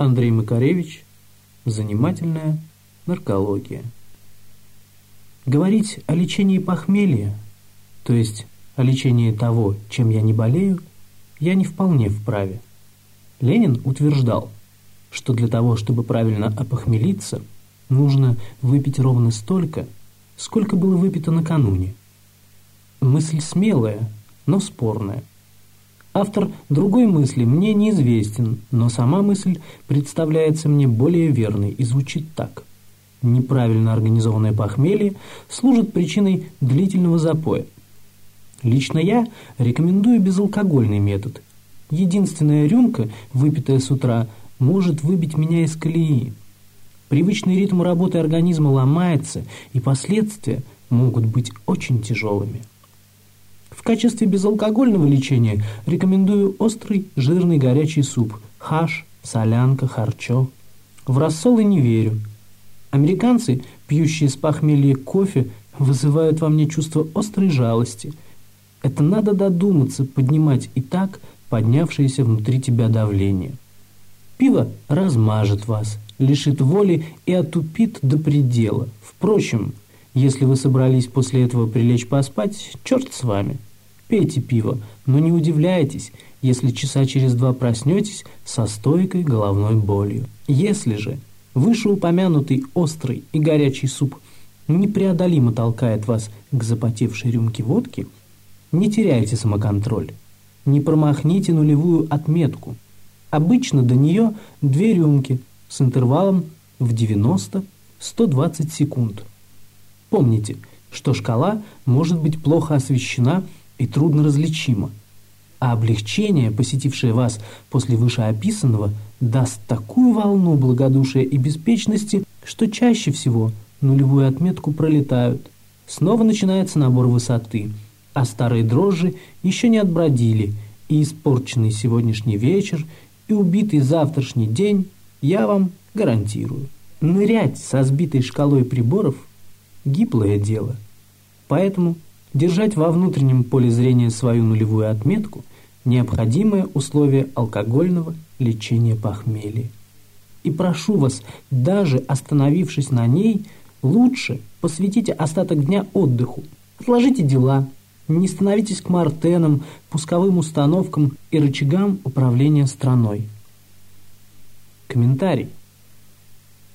Андрей Макаревич. Занимательная наркология. Говорить о лечении похмелья, то есть о лечении того, чем я не болею, я не вполне вправе. Ленин утверждал, что для того, чтобы правильно опохмелиться, нужно выпить ровно столько, сколько было выпито накануне. Мысль смелая, но спорная. Автор другой мысли мне неизвестен, но сама мысль представляется мне более верной и звучит так. Неправильно организованное похмелье служит причиной длительного запоя. Лично я рекомендую безалкогольный метод. Единственная рюмка, выпитая с утра, может выбить меня из колеи. Привычный ритм работы организма ломается, и последствия могут быть очень тяжелыми. Качестве безалкогольного лечения рекомендую острый, жирный, горячий суп, хаш, солянка, харчо. В рассолы не верю. Американцы, пьющие с похмелья кофе, вызывают во мне чувство острой жалости. Это надо додуматься, поднимать и так поднявшееся внутри тебя давление. Пиво размажет вас, лишит воли и отупит до предела. Впрочем, если вы собрались после этого прилечь поспать, черт с вами. Пейте пиво, но не удивляйтесь, если часа через два проснетесь со стойкой головной болью. Если же вышеупомянутый острый и горячий суп непреодолимо толкает вас к запотевшей рюмке водки, не теряйте самоконтроль. Не промахните нулевую отметку. Обычно до нее две рюмки с интервалом в 90-120 секунд. Помните, что шкала может быть плохо освещена и трудно различима, а облегчение, посетившее вас после вышеописанного, даст такую волну благодушия и беспечности, что чаще всего нулевую отметку пролетают. Снова начинается набор высоты, а старые дрожжи еще не отбродили, и испорченный сегодняшний вечер, и убитый завтрашний день я вам гарантирую. Нырять со сбитой шкалой приборов – гиблое дело. Поэтому держать во внутреннем поле зрения свою нулевую отметку – необходимое условие алкогольного лечения похмелья. И прошу вас, даже остановившись на ней, лучше посвятите остаток дня отдыху, отложите дела, не становитесь к мартенам, пусковым установкам и рычагам управления страной. Комментарий.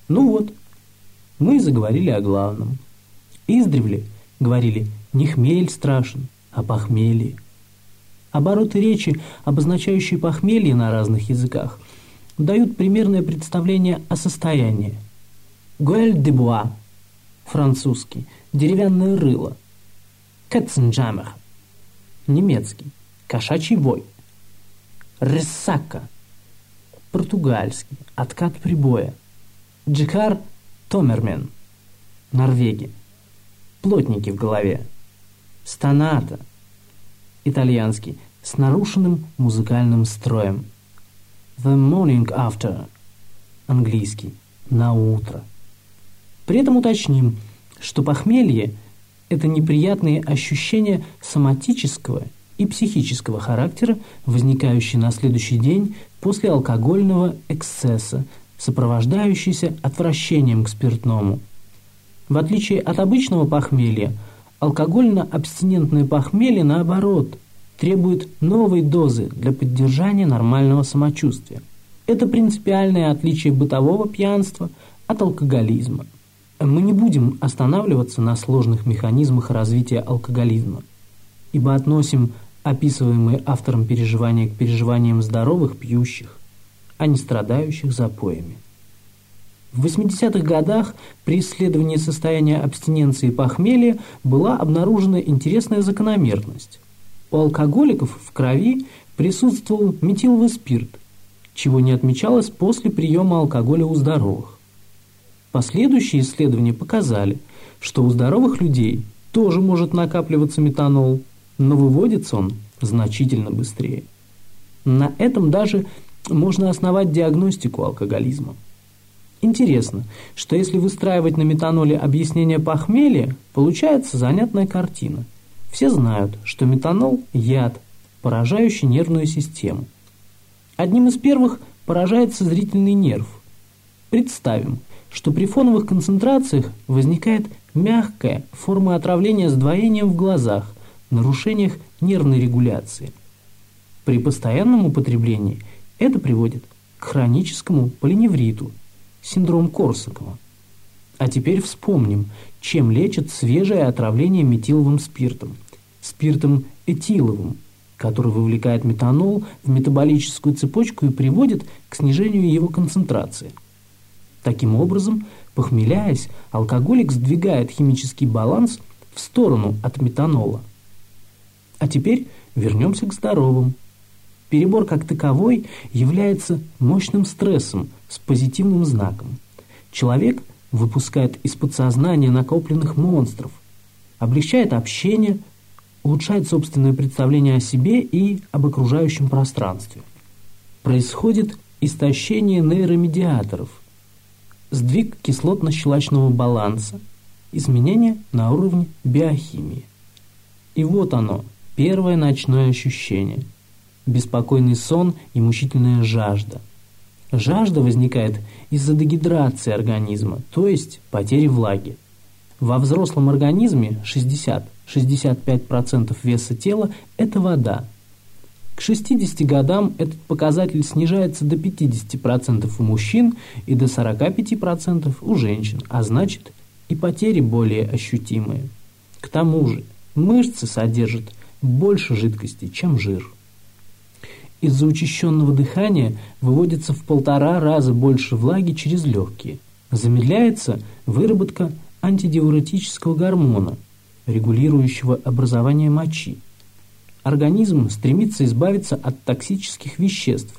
Ну вот, мы заговорили о главном – Издревле говорили «не хмель страшен, а похмелье». Обороты речи, обозначающие похмелье на разных языках, дают примерное представление о состоянии. Гуэль де буа, французский, деревянное рыло. Кэтценджамер, немецкий, кошачий вой. Рессака, португальский, откат прибоя. Джикар Томермен, Норвегия плотники в голове. Стоната, итальянский, с нарушенным музыкальным строем. The morning after, английский, на утро. При этом уточним, что похмелье – это неприятные ощущения соматического и психического характера, возникающие на следующий день после алкогольного эксцесса, сопровождающиеся отвращением к спиртному – в отличие от обычного похмелья, алкогольно-абстинентное похмелье, наоборот, требует новой дозы для поддержания нормального самочувствия. Это принципиальное отличие бытового пьянства от алкоголизма. Мы не будем останавливаться на сложных механизмах развития алкоголизма, ибо относим описываемые автором переживания к переживаниям здоровых пьющих, а не страдающих запоями. В 80-х годах при исследовании состояния абстиненции и похмелья была обнаружена интересная закономерность. У алкоголиков в крови присутствовал метиловый спирт, чего не отмечалось после приема алкоголя у здоровых. Последующие исследования показали, что у здоровых людей тоже может накапливаться метанол, но выводится он значительно быстрее. На этом даже можно основать диагностику алкоголизма. Интересно, что если выстраивать на метаноле объяснение похмелья, получается занятная картина. Все знают, что метанол – яд, поражающий нервную систему. Одним из первых поражается зрительный нерв. Представим, что при фоновых концентрациях возникает мягкая форма отравления сдвоением в глазах, нарушениях нервной регуляции. При постоянном употреблении это приводит к хроническому полиневриту, синдром Корсакова. А теперь вспомним, чем лечат свежее отравление метиловым спиртом, спиртом этиловым, который вовлекает метанол в метаболическую цепочку и приводит к снижению его концентрации. Таким образом, похмеляясь, алкоголик сдвигает химический баланс в сторону от метанола. А теперь вернемся к здоровым. Перебор как таковой является мощным стрессом с позитивным знаком. Человек выпускает из подсознания накопленных монстров, облегчает общение, улучшает собственное представление о себе и об окружающем пространстве. Происходит истощение нейромедиаторов, сдвиг кислотно-щелочного баланса, изменения на уровне биохимии. И вот оно, первое ночное ощущение – беспокойный сон и мучительная жажда. Жажда возникает из-за дегидрации организма, то есть потери влаги. Во взрослом организме 60-65% веса тела – это вода. К 60 годам этот показатель снижается до 50% у мужчин и до 45% у женщин, а значит и потери более ощутимые. К тому же мышцы содержат больше жидкости, чем жир из-за учащенного дыхания выводится в полтора раза больше влаги через легкие. Замедляется выработка антидиуретического гормона, регулирующего образование мочи. Организм стремится избавиться от токсических веществ,